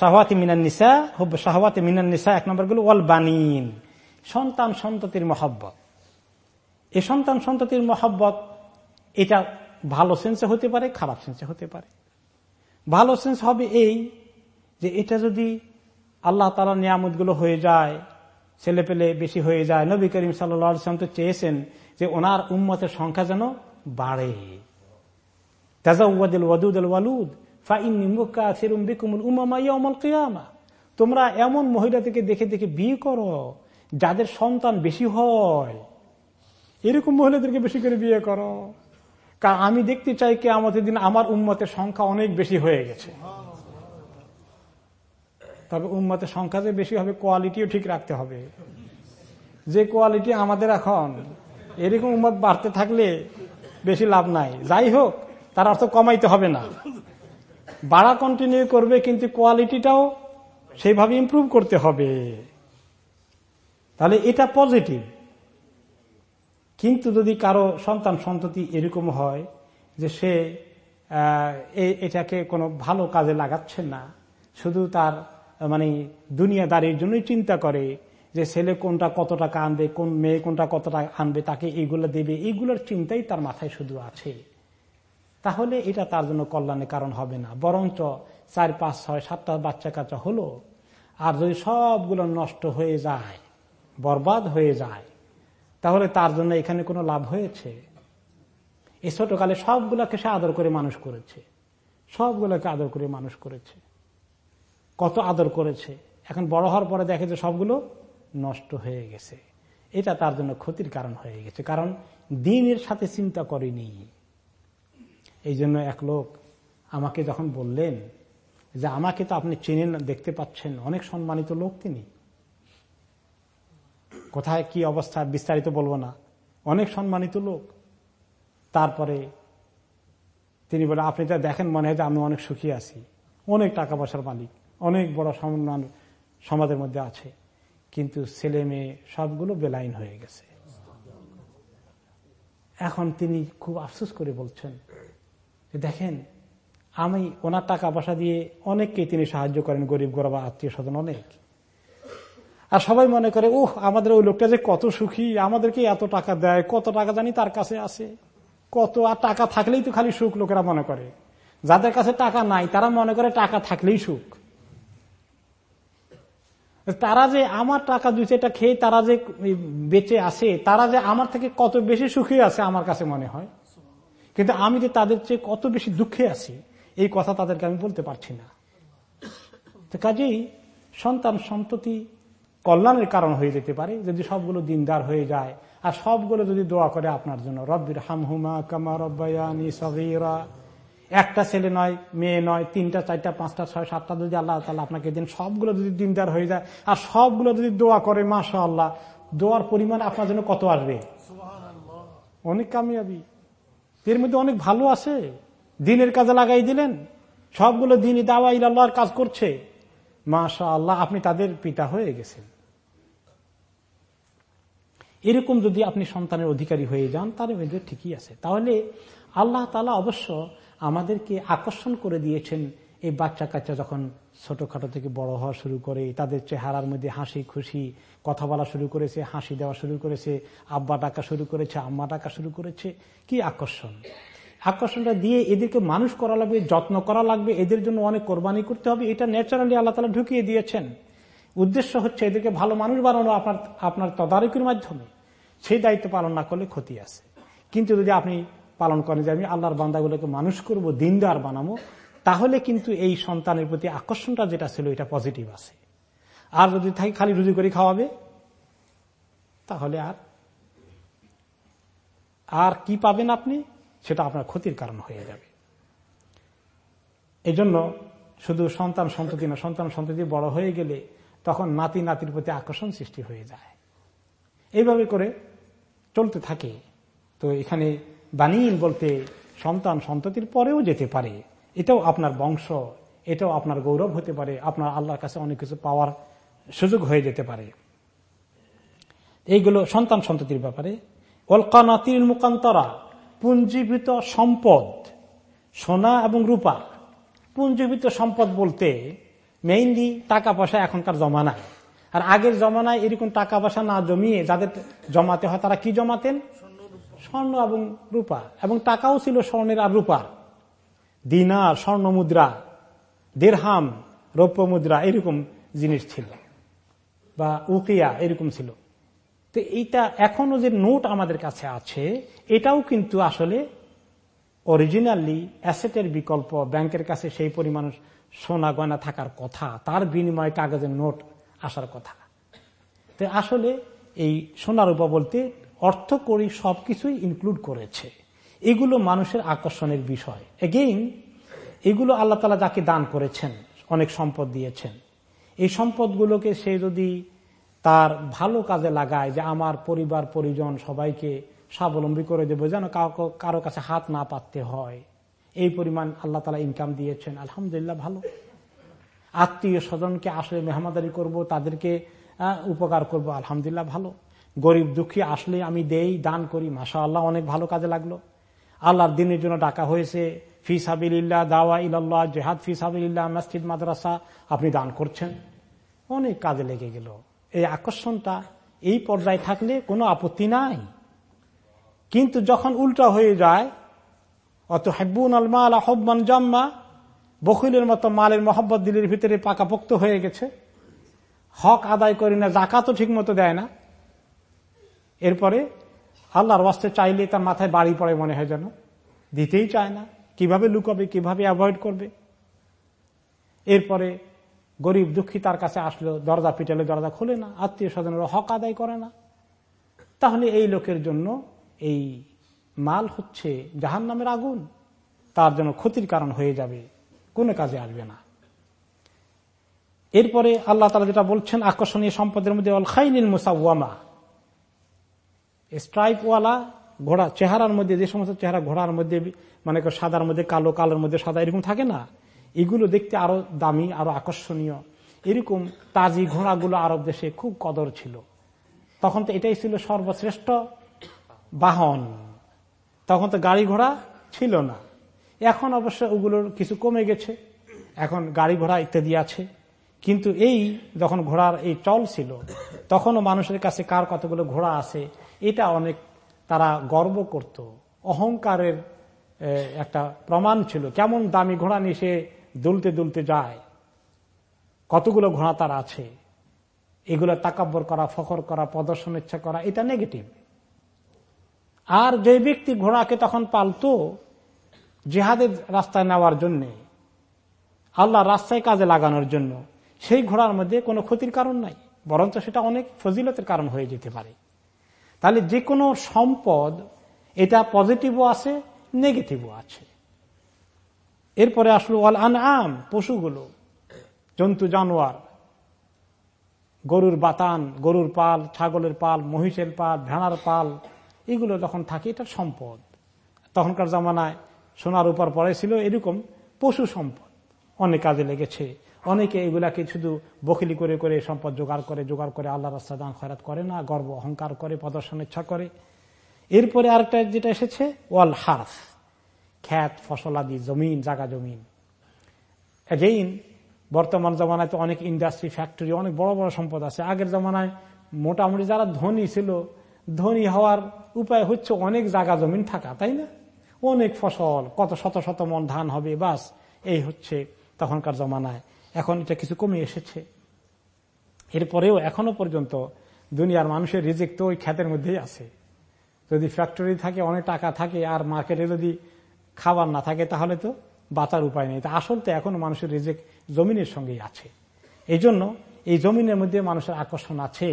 Speaker 1: শাহওয়াতি মিনান নিসা হুব শাহওয়াতি মিনান নিসা এক নম্বর গুলো ওয়াল বানিন সন্তান সন্ততির মহব্বত এ সন্তান সন্ততির মহব্বত এটা ভালো সেন্সে হতে পারে খারাপ সেন্সে হতে পারে ভালো সেন্স হবে এই যে এটা যদি আল্লাহ তালা নিয়ামতগুলো হয়ে যায় ছেলে পেলে বেশি হয়ে যায় নবী করিম সাল্লাম তো চেয়েছেন যে ওনার উম্মতের সংখ্যা যেন বাড়ে তাজা ওয়ালুদ তোমরা এমন মহিলাদেরকে দেখে দেখে বিয়ে করো যাদের সন্তান বেশি হয় এরকম মহিলাদেরকে বেশি করে বিয়ে করো কারণ আমি দেখতে চাই কে আমাদের দিন আমার উন্মতের সংখ্যা অনেক বেশি হয়ে গেছে তবে উম্মতের সংখ্যা যে বেশি হবে কোয়ালিটিও ঠিক রাখতে হবে যে কোয়ালিটি আমাদের এখন এরকম উন্মত বাড়তে থাকলে বেশি লাভ নাই যাই হোক তার অর্থ কমাইতে হবে না বাড়া কন্টিনিউ করবে কিন্তু কোয়ালিটিটাও সেইভাবে ইম্প্রুভ করতে হবে তাহলে এটা পজিটিভ কিন্তু যদি কারো সন্তান সন্ততি এরকম হয় যে সে এটাকে কোনো ভালো কাজে লাগাচ্ছে না শুধু তার মানে দুনিয়াদারির জন্যই চিন্তা করে যে ছেলে কোনটা কত টাকা আনবে কোন মেয়ে কোনটা কত টাকা আনবে তাকে এইগুলো দেবে এইগুলোর চিন্তাই তার মাথায় শুধু আছে তাহলে এটা তার জন্য কল্যাণের কারণ হবে না বরঞ্চ চার পাঁচ ছয় সাতটা বাচ্চা কাচ্চা হলো আর যদি সবগুলো নষ্ট হয়ে যায় বরবাদ হয়ে যায় তাহলে তার জন্য এখানে কোনো লাভ হয়েছে এই ছোটকালে সবগুলোকে সে আদর করে মানুষ করেছে সবগুলোকে আদর করে মানুষ করেছে কত আদর করেছে এখন বড় হওয়ার পরে দেখে যে সবগুলো নষ্ট হয়ে গেছে এটা তার জন্য ক্ষতির কারণ হয়ে গেছে কারণ দিনের সাথে চিন্তা করেনি এই জন্য এক লোক আমাকে যখন বললেন যে আমাকে তো আপনি চেনেন দেখতে পাচ্ছেন অনেক সম্মানিত লোক তিনি কোথায় কি অবস্থা বিস্তারিত বলবো না অনেক সম্মানিত লোক তারপরে তিনি বলে আপনি তা দেখেন মনে হয় যে আমি অনেক সুখী আছি অনেক টাকা পয়সার মালিক অনেক বড় সম্মান সমাজের মধ্যে আছে কিন্তু ছেলে মেয়ে সবগুলো বেলাইন হয়ে গেছে এখন তিনি খুব আফসোস করে বলছেন দেখেন আমি ওনার টাকা পয়সা দিয়ে অনেককে তিনি সাহায্য করেন গরিব গরবা আত্মীয় স্বজন অনেক আর সবাই মনে করে ওহ আমাদের ওই লোকটা যে কত সুখী আমাদেরকে এত টাকা দেয় কত টাকা জানি তার কাছে আছে কত আর টাকা থাকলেই তো খালি সুখ লোকেরা মনে করে যাদের কাছে টাকা নাই তারা মনে করে টাকা থাকলেই সুখ তারা যে আমার টাকা দুই চারটা খেয়ে তারা যে বেঁচে আছে তারা যে আমার থেকে কত বেশি সুখী আছে আমার কাছে মনে হয় কিন্তু আমি যে তাদের চেয়ে কত বেশি দুঃখে আছি এই কথা তাদেরকে আমি বলতে পারছি না তো কাজেই সন্তান সন্ততি কল্যাণের কারণ হয়ে যেতে পারে যদি সবগুলো দিনদার হয়ে যায় আর সবগুলো যদি দোয়া করে আপনার জন্য রব্বির হামহুমা কামা রব্বায়ানি সগিরা একটা ছেলে নয় মেয়ে নয় তিনটা চারটা পাঁচটা ছয় সাতটা যদি আল্লাহ তালা আপনাকে দিন সবগুলো যদি দিনদার হয়ে যায় আর সবগুলো যদি দোয়া করে মাসা আল্লাহ দোয়ার পরিমাণ আপনার জন্য কত আসবে অনেক কামিয়াবি এর মধ্যে অনেক ভালো আছে দিনের কাজে লাগাই দিলেন সবগুলো দিনই দাওয়া ইল্লাহর কাজ করছে মাশা আল্লাহ আপনি তাদের পিতা হয়ে গেছেন এরকম যদি আপনি সন্তানের অধিকারী হয়ে যান তার মধ্যে ঠিকই আছে তাহলে আল্লাহ তালা অবশ্য আমাদেরকে আকর্ষণ করে দিয়েছেন এই বাচ্চা কাচ্চা যখন ছোটখাটো থেকে বড় হওয়া শুরু করে তাদের চেহারার মধ্যে হাসি খুশি কথা বলা শুরু করেছে হাসি দেওয়া শুরু করেছে আব্বা ডাকা শুরু করেছে আম্মা ডাকা শুরু করেছে কি আকর্ষণ আকর্ষণটা দিয়ে এদেরকে মানুষ করা লাগবে যত্ন করা লাগবে এদের জন্য অনেক কোরবানি করতে হবে এটা ন্যাচারালি আল্লাহ তালা ঢুকিয়ে দিয়েছেন উদ্দেশ্য হচ্ছে এদেরকে ভালো মানুষ বানানো আপনার আপনার তদারকির মাধ্যমে সেই দায়িত্ব পালন না করলে ক্ষতি আছে কিন্তু যদি আপনি পালন করেন যে আমি আল্লাহর বান্দাগুলোকে মানুষ করব দিনদার বানাবো তাহলে কিন্তু এই সন্তানের প্রতি আকর্ষণটা যেটা ছিল এটা পজিটিভ আছে আর যদি থাকে খালি রুজি করে খাওয়াবে তাহলে আর আর কি পাবেন আপনি সেটা আপনার ক্ষতির কারণ হয়ে যাবে এজন্য শুধু সন্তান সন্ততি না সন্তান সন্ততি বড় হয়ে গেলে তখন নাতি নাতির প্রতি আকর্ষণ সৃষ্টি হয়ে যায় এইভাবে করে চলতে থাকে তো এখানে বানিন বলতে সন্তান সন্ততির পরেও যেতে পারে এটাও আপনার বংশ এটাও আপনার গৌরব হতে পারে আপনার আল্লাহর কাছে অনেক কিছু পাওয়ার সুযোগ হয়ে যেতে পারে এইগুলো সন্তান সন্ততির ব্যাপারে অলকানাতির মুকান্তরা পুঞ্জীবিত সম্পদ সোনা এবং রূপা পুঞ্জীবিত সম্পদ বলতে মেইনলি টাকা পয়সা এখনকার জমানা আর আগের জমানায় এরকম টাকা পয়সা না জমিয়ে যাদের জমাতে হয় তারা কি জমাতেন স্বর্ণ এবং রূপা এবং টাকাও ছিল স্বর্ণের আর রূপার দিনার স্বর্ণ মুদ্রা দেড়হাম রৌপ্য মুদ্রা এরকম জিনিস ছিল বা উকিয়া এরকম ছিল তো এইটা এখনো যে নোট আমাদের কাছে আছে এটাও কিন্তু আসলে অরিজিনালি অ্যাসেটের বিকল্প ব্যাংকের কাছে সেই পরিমাণ সোনা গয়না থাকার কথা তার বিনিময়ে কাগজের নোট আসার কথা তো আসলে এই সোনার উপা বলতে অর্থ করি সবকিছুই ইনক্লুড করেছে এগুলো মানুষের আকর্ষণের বিষয় এগেইন এগুলো আল্লাহ তালা যাকে দান করেছেন অনেক সম্পদ দিয়েছেন এই সম্পদগুলোকে সে যদি তার ভালো কাজে লাগায় যে আমার পরিবার পরিজন সবাইকে স্বাবলম্বী করে দেবো যেন কারো কাছে হাত না পাততে হয় এই পরিমাণ আল্লাহ তালা ইনকাম দিয়েছেন আলহামদুলিল্লাহ ভালো আত্মীয় স্বজনকে আসলে মেহমাদারি করব তাদেরকে উপকার করব আলহামদুলিল্লাহ ভালো গরিব দুঃখী আসলে আমি দেই দান করি মাসা আল্লাহ অনেক ভালো কাজে লাগলো আল্লাহর দিনের জন্য ডাকা হয়েছে ফি সাবিল্লা দাওয়া ইল্লাহ জেহাদ ফি সাবিল্লা মসজিদ মাদ্রাসা আপনি দান করছেন অনেক কাজে লেগে গেল এই আকর্ষণটা এই পর্যায়ে থাকলে কোনো আপত্তি নাই কিন্তু যখন উল্টা হয়ে যায় অত হেব্বুন আল মাল হব্বান জম্মা বকুলের মতো মালের মহব্বত দিলের ভিতরে পাকাপোক্ত হয়ে গেছে হক আদায় করি না জাকাতও ঠিক মতো দেয় না এরপরে আল্লাহর ওয়াস্তে চাইলে তার মাথায় বাড়ি পড়ে মনে হয় যেন দিতেই চায় না কিভাবে লুকাবে কিভাবে অ্যাভয়েড করবে এরপরে গরিব দুঃখী তার কাছে আসলো দরজা পিটালে দরজা খোলে না আত্মীয় স্বজনেরা হক আদায় করে না তাহলে এই লোকের জন্য এই মাল হচ্ছে জাহান নামের আগুন তার জন্য ক্ষতির কারণ হয়ে যাবে কোনো কাজে আসবে না এরপরে আল্লাহ তালা যেটা বলছেন আকর্ষণীয় সম্পদের মধ্যে অলখাইনিল মুসাওয়ামা স্ট্রাইপওয়ালা ঘোড়া চেহারার মধ্যে যে সমস্ত চেহারা ঘোড়ার মধ্যে মানে সাদার মধ্যে কালো কালোর মধ্যে সাদা এরকম থাকে না এগুলো দেখতে আরো দামি আরো আকর্ষণীয় এরকম তাজি ঘোড়াগুলো আরব দেশে খুব কদর ছিল তখন তো এটাই ছিল সর্বশ্রেষ্ঠ বাহন তখন তো গাড়ি ঘোড়া ছিল না এখন অবশ্য ওগুলোর কিছু কমে গেছে এখন গাড়ি ঘোড়া ইত্যাদি আছে কিন্তু এই যখন ঘোড়ার এই চল ছিল তখনও মানুষের কাছে কার কতগুলো ঘোড়া আছে এটা অনেক তারা গর্ব করত অহংকারের একটা প্রমাণ ছিল কেমন দামি ঘোড়া নিয়ে সে দুলতে দুলতে যায় কতগুলো ঘোড়া তার আছে এগুলো তাকাব্বর করা ফখর করা প্রদর্শন ইচ্ছা করা এটা নেগেটিভ আর যে ব্যক্তি ঘোড়াকে তখন পালতো জেহাদের রাস্তায় নেওয়ার জন্যে আল্লাহ রাস্তায় কাজে লাগানোর জন্য সেই ঘোড়ার মধ্যে কোনো ক্ষতির কারণ নাই বরঞ্চ সেটা অনেক ফজিলতের কারণ হয়ে যেতে পারে তাহলে যে কোনো সম্পদ এটা পজিটিভও আছে নেগেটিভও আছে এরপরে আসলো অল আন আম পশুগুলো জন্তু জানোয়ার গরুর বাতান গরুর পাল ছাগলের পাল মহিষের পাল ভেড়ার পাল এগুলো যখন থাকে এটা সম্পদ তখনকার জামানায় সোনার উপর পরে ছিল এরকম পশু সম্পদ অনেক কাজে লেগেছে অনেকে এগুলাকে শুধু বকিলি করে করে সম্পদ জোগাড় করে জোগাড় করে আল্লাহ রাস্তা দান খয়রাত করে না গর্ব অহংকার করে প্রদর্শন ইচ্ছা করে এরপরে আরেকটা যেটা এসেছে ওয়াল হার্স খ্যাত ফসলাদি জমিন জাগা জমিন এগেইন বর্তমান জমানায় তো অনেক ইন্ডাস্ট্রি ফ্যাক্টরি অনেক বড় বড় সম্পদ আছে আগের জমানায় মোটামুটি যারা ধনী ছিল ধনী হওয়ার উপায় হচ্ছে অনেক জাগা জমিন থাকা তাই না অনেক ফসল কত শত শত মন ধান হবে বাস এই হচ্ছে তখনকার জমানায় এখন এটা কিছু কমে এসেছে এরপরেও এখনো পর্যন্ত দুনিয়ার মানুষের রিজিক তো ওই খ্যাতের মধ্যেই আছে যদি ফ্যাক্টরি থাকে অনেক টাকা থাকে আর মার্কেটে যদি খাবার না থাকে তাহলে তো বাঁচার উপায় নেই আসল তো এখন মানুষের রিজিক জমিনের সঙ্গেই আছে এই জন্য এই জমিনের মধ্যে মানুষের আকর্ষণ আছে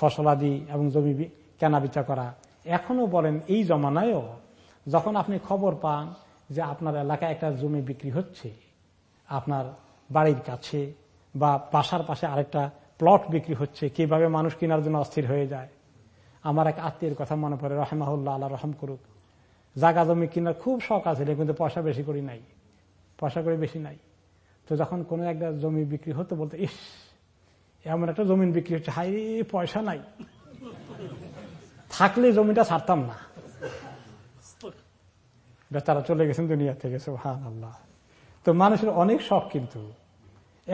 Speaker 1: ফসলাদি এবং জমি কেনাবেচা করা এখনো বলেন এই জমানায়ও যখন আপনি খবর পান যে আপনার এলাকায় একটা জমি বিক্রি হচ্ছে আপনার বাড়ির কাছে বা বাসার পাশে আরেকটা প্লট বিক্রি হচ্ছে কিভাবে মানুষ কেনার জন্য অস্থির হয়ে যায় আমার এক আত্মীয়ের কথা মনে পড়ে রহেমাহুল্লাহ আল্লাহ রহম করুক জাগা জমি কেনার খুব শখ আছে কিন্তু পয়সা বেশি করি নাই পয়সা করে বেশি নাই তো যখন কোনো একটা জমি বিক্রি হতো বলতো ইস এমন একটা জমিন বিক্রি হচ্ছে হাই পয়সা নাই থাকলে জমিটা ছাড়তাম না বেচারা চলে গেছেন দুনিয়া থেকে সোহান আল্লাহ তো মানুষের অনেক শখ কিন্তু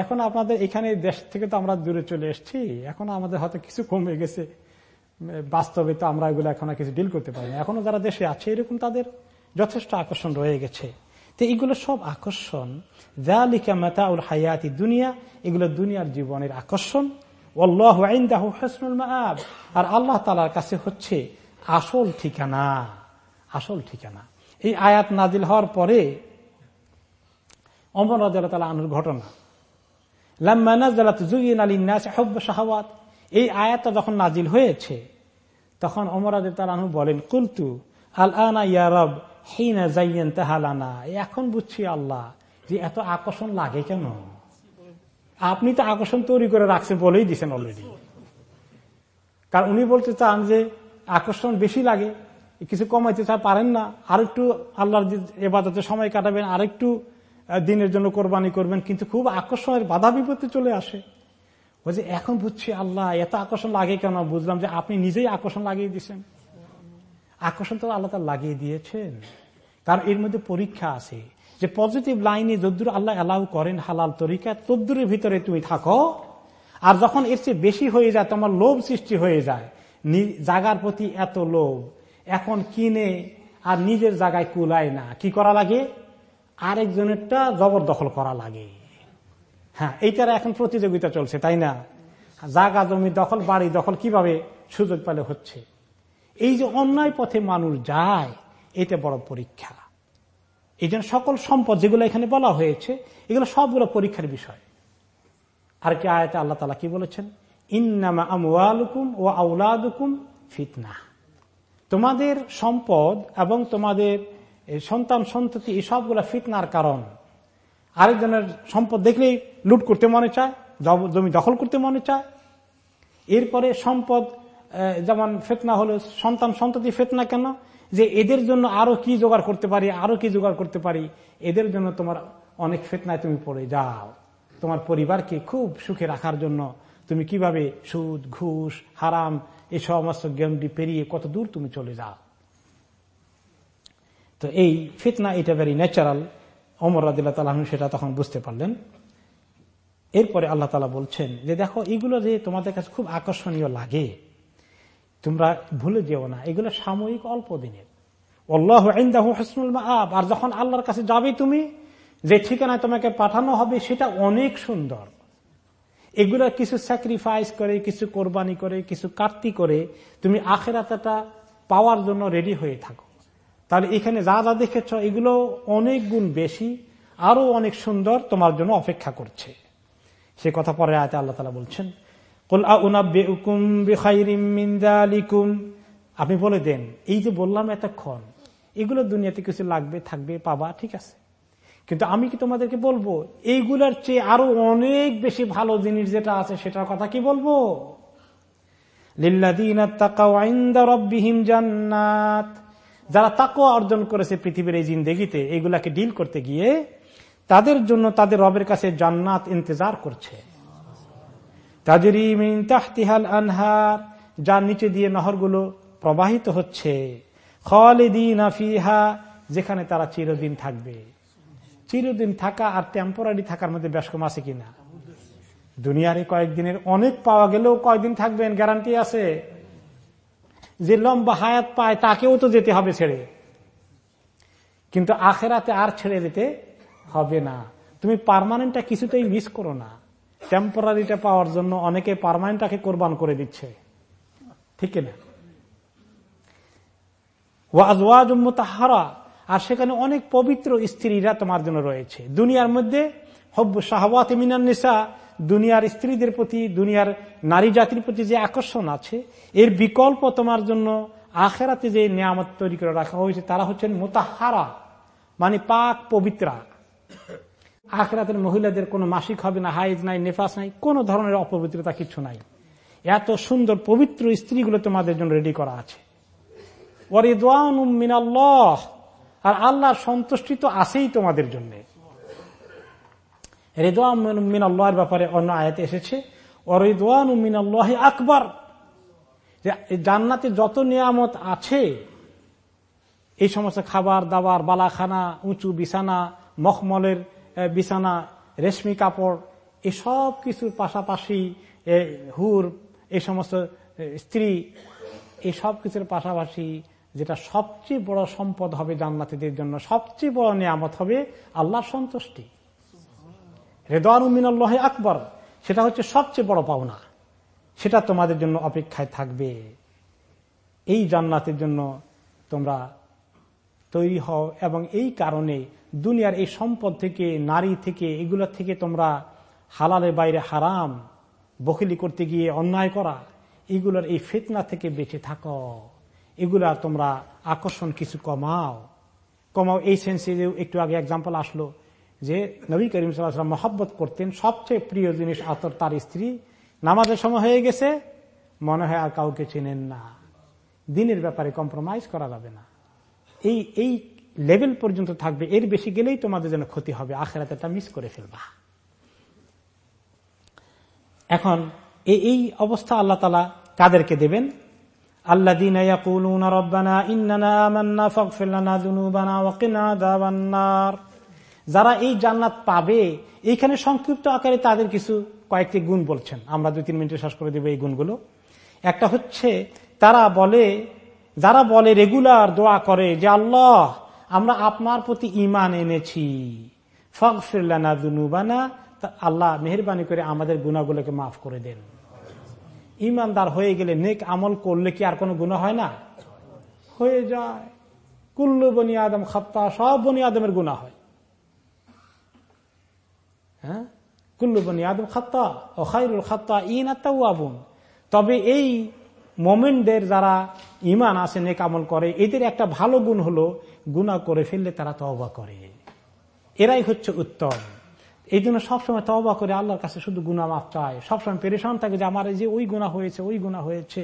Speaker 1: এখন আপনাদের এখানে দেশ থেকে তো আমরা দূরে চলে এসছি এখন আমাদের হয়তো কিছু কমে গেছে বাস্তবে তো আমরা এগুলো এখন কিছু ডিল করতে পারি না এখনো যারা দেশে আছে এরকম তাদের যথেষ্ট আকর্ষণ রয়ে গেছে তো এগুলো সব আকর্ষণ যা লিখা উল হায়াতি দুনিয়া এগুলো দুনিয়ার জীবনের আকর্ষণ আর আল্লাহ তালার কাছে হচ্ছে আসল ঠিকানা আসল ঠিকানা এই আয়াত নাজিল হওয়ার পরে অমর রাজা তালা আনুর ঘটনা এই আয়াত যখন নাজিল হয়েছে তখন অমর রাজা তালাহু বলেন কুলতু আল আনা ইয়ারব হেইনা জাইয়েন তাহালানা এখন বুঝছি আল্লাহ যে এত আকর্ষণ লাগে কেন আপনি তো আকর্ষণ তৈরি করে রাখছেন বলেই দিছেন অলরেডি কারণ উনি বলতে চান যে আকর্ষণ বেশি লাগে কিছু কমাইতে চা পারেন না আর একটু আল্লাহর এবাদতে সময় কাটাবেন আরেকটু দিনের জন্য কোরবানি করবেন কিন্তু খুব আকর্ষণের বাধা বিপত্তি চলে আসে ওই যে এখন বুঝছি আল্লাহ এত আকর্ষণ লাগে কেন বুঝলাম যে আপনি নিজেই আকর্ষণ লাগিয়ে দিচ্ছেন আকর্ষণ তো আল্লাহ লাগিয়ে দিয়েছেন কারণ এর মধ্যে পরীক্ষা আছে যে পজিটিভ লাইনে যদ্দুর আল্লাহ অ্যালাউ করেন হালাল তরিকা তদ্দুরের ভিতরে তুমি থাকো আর যখন এর চেয়ে বেশি হয়ে যায় তোমার লোভ সৃষ্টি হয়ে যায় জাগার প্রতি এত লোভ এখন কিনে আর নিজের জায়গায় কুলায় না কি করা লাগে আরেকজনেরটা জবরদখল করা লাগে হ্যাঁ এইটার এখন প্রতিযোগিতা চলছে তাই না জাগা জমি দখল বাড়ি দখল কিভাবে সুযোগ পেলে হচ্ছে এই যে অন্যায় পথে মানুষ যায় এটা বড় পরীক্ষা এই জন্য সকল সম্পদ যেগুলো এখানে বলা হয়েছে এগুলো সবগুলো পরীক্ষার বিষয় আর কি আয়তা আল্লাহ তালা কি বলেছেন ইন্নামা আমুকুম ও আউলাদুকুম ফিতনা তোমাদের সম্পদ এবং তোমাদের সন্তান সন্ততি এই সবগুলো ফিতনার কারণ আরেকজনের সম্পদ দেখলেই লুট করতে মনে চায় জমি দখল করতে মনে চায় এরপরে সম্পদ যেমন ফেতনা হলো সন্তান সন্ততি ফেতনা কেন যে এদের জন্য আরো কি জোগাড় করতে পারি আরো কি জোগাড় করতে পারি এদের জন্য তোমার অনেক ফেতনায় তুমি পড়ে যাও তোমার পরিবারকে খুব সুখে রাখার জন্য তুমি কিভাবে সুদ ঘুষ হারাম এই সমস্ত গেমটি পেরিয়ে কত দূর তুমি চলে যাও তো এই ফিতনা এটা ভেরি ন্যাচারাল অমর রাদিল্লা তালাহন সেটা তখন বুঝতে পারলেন এরপরে আল্লাহ তালা বলছেন যে দেখো এগুলো যে তোমাদের কাছে খুব আকর্ষণীয় লাগে তোমরা ভুলে যেও না এগুলো সাময়িক অল্প দিনের আর যখন আল্লাহর কাছে যাবে তুমি যে ঠিকানায় তোমাকে পাঠানো হবে সেটা অনেক সুন্দর এগুলো কিছু স্যাক্রিফাইস করে কিছু কোরবানি করে কিছু কার্তি করে তুমি আখেরাতাটা পাওয়ার জন্য রেডি হয়ে থাকো তাহলে এখানে যা যা দেখেছ এগুলো অনেক গুণ বেশি আরো অনেক সুন্দর তোমার জন্য অপেক্ষা করছে সে কথা পরে আয়তে আল্লাহ তালা বলছেন আপনি বলে দেন এই যে বললাম এতক্ষণ এগুলো দুনিয়াতে কিছু লাগবে থাকবে পাবা ঠিক আছে কিন্তু আমি কি তোমাদেরকে বলবো এইগুলার চেয়ে আরো অনেক বেশি ভালো জিনিস যেটা আছে সেটার কথা কি বলবো লিল্লাদিন যারা তাকুয়া অর্জন করেছে পৃথিবীর এই জিন্দেগিতে এইগুলাকে ডিল করতে গিয়ে তাদের জন্য তাদের রবের কাছে জান্নাত ইন্তজার করছে তাজরিমিনতাহতিহাল আনহার যার নিচে দিয়ে নহরগুলো প্রবাহিত হচ্ছে যেখানে তারা চিরদিন থাকবে চিরদিন থাকা আর টেম্পোরারি থাকার মধ্যে ব্যাসকম আছে কিনা দুনিয়ারে কয়েকদিনের অনেক পাওয়া গেলেও কয়েকদিন থাকবেন গ্যারান্টি আছে যে লম্বা হায়াত পায় তাকেও তো যেতে হবে ছেড়ে কিন্তু আখেরাতে আর ছেড়ে যেতে হবে না তুমি পারমানেন্টটা কিছুতেই মিস করো না টেম্পোরারিটা পাওয়ার জন্য অনেকে পারমানেন্টটাকে কোরবান করে দিচ্ছে ঠিক না তাহারা আর সেখানে অনেক পবিত্র স্ত্রীরা তোমার জন্য রয়েছে দুনিয়ার মধ্যে হব্য শাহওয়াত মিনান নিসা দুনিয়ার স্ত্রীদের প্রতি দুনিয়ার নারী জাতির প্রতি যে আকর্ষণ আছে এর বিকল্প তোমার জন্য আখেরাতে যে নিয়ামত তৈরি করে রাখা হয়েছে তারা হচ্ছেন মোতাহারা মানে পাক পবিত্রা আখরাতের মহিলাদের কোনো মাসিক হবে না হাইজ নাই নেফাস নাই কোনো ধরনের অপবিত্রতা কিছু নাই এত সুন্দর পবিত্র স্ত্রীগুলো তোমাদের জন্য রেডি করা আছে আর আল্লাহ সন্তুষ্টি তো আছেই তোমাদের জন্যে রেদোয়ান ব্যাপারে অন্য আয়াতে এসেছে আকবর জান্নাতে যত নিয়ামত আছে এই সমস্ত খাবার দাবার বালাখানা উঁচু বিছানা মখমলের বিছানা রেশমি কাপড় এসব কিছুর পাশাপাশি হুর এই সমস্ত স্ত্রী এই সব কিছুর পাশাপাশি যেটা সবচেয়ে বড় সম্পদ হবে জান্নাতিদের জন্য সবচেয়ে বড় নিয়ামত হবে আল্লাহ সন্তুষ্টি রেদান উমিনাল্লাহ আকবর সেটা হচ্ছে সবচেয়ে বড় পাওনা সেটা তোমাদের জন্য অপেক্ষায় থাকবে এই জান্নাতের জন্য তোমরা তৈরি হও এবং এই কারণে দুনিয়ার এই সম্পদ থেকে নারী থেকে এগুলো থেকে তোমরা হালালের বাইরে হারাম বকিলি করতে গিয়ে অন্যায় করা এগুলোর এই ফেতনা থেকে বেঁচে থাকো এগুলা তোমরা আকর্ষণ কিছু কমাও কমাও এই সেন্সে একটু আগে এক্সাম্পল আসলো যে নবী করিম সাল্লাহাম মহাব্বত করতেন সবচেয়ে প্রিয় জিনিস আতর তার স্ত্রী নামাজের সময় হয়ে গেছে মনে হয় আর কাউকে চেনেন না দিনের ব্যাপারে কম্প্রোমাইজ করা যাবে না এই এই লেভেল পর্যন্ত থাকবে এর বেশি গেলেই তোমাদের জন্য ক্ষতি হবে আখেরাতে মিস করে ফেলবা এখন এই অবস্থা আল্লাহ তালা কাদেরকে দেবেন আল্লাহ যারা এই জান্নাত পাবে এইখানে সংক্ষিপ্ত আকারে তাদের কিছু কয়েকটি গুণ বলছেন আমরা দুই তিন মিনিটে শেষ করে দেব এই গুণগুলো একটা হচ্ছে তারা বলে যারা বলে রেগুলার দোয়া করে যে আল্লাহ আমরা আপনার প্রতি ইমান এনেছি আল্লাহ মেহরবানি করে আমাদের গুণাগুলোকে মাফ করে দেন ইমানদার হয়ে গেলে নেক আমল করলে কি আর কোনো গুণা হয় না হয়ে যায় কুল্লু বনি আদম খাপ্তা সব বনি আদমের গুণা হয় হ্যাঁ কুল্লুবনী খাত্তা ওখাইরুল খাত্তা ইন আত্মাবুন তবে এই মোমেনদের যারা ইমান আসে নেকামল করে এদের একটা ভালো গুণ হলো গুণা করে ফেললে তারা তবা করে এরাই হচ্ছে উত্তম এই জন্য সবসময় তবা করে আল্লাহর কাছে শুধু গুণা মাফ চায় সবসময় পেরেশান থাকে যে আমার এই যে ওই গুণা হয়েছে ওই গুণা হয়েছে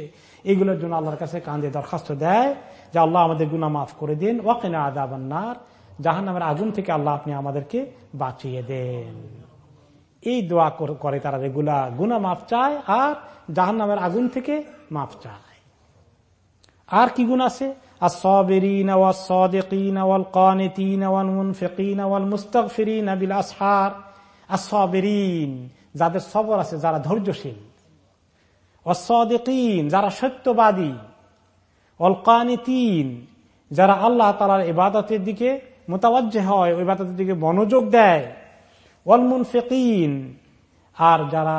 Speaker 1: এইগুলোর জন্য আল্লাহর কাছে কান্দে দরখাস্ত দেয় যে আল্লাহ আমাদের গুণা মাফ করে দিন ওয়াকিনা আদাবান্নার জাহান নামের আগুন থেকে আল্লাহ আপনি আমাদেরকে বাঁচিয়ে দেন এই দোয়া করে তারা রেগুলার গুনা মাফ চায় আর জাহান নামের আগুন থেকে মাফ চায় আর কি গুণ আছে যাদের সবর আছে যারা ধৈর্যশীল অসদিন যারা সত্যবাদী অলকানিতিন যারা আল্লাহ তালার ইবাদতের দিকে মোতাবজ্জে হয় ওই ইবাদতের দিকে মনোযোগ দেয় ওয়ালমুন আর যারা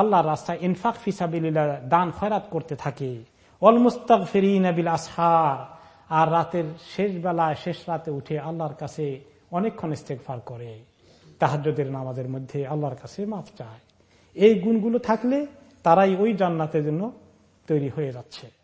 Speaker 1: আল্লাহ রাস্তায় ইনফাক ফিসাবিল্লা দান খয়রাত করতে থাকে অল ফিরিন আসহার আর রাতের শেষ বেলায় শেষ রাতে উঠে আল্লাহর কাছে অনেকক্ষণ ইস্তেকফার করে তাহাজ্যদের নামাজের মধ্যে আল্লাহর কাছে মাফ চায় এই গুণগুলো থাকলে তারাই ওই জান্নাতের জন্য তৈরি হয়ে যাচ্ছে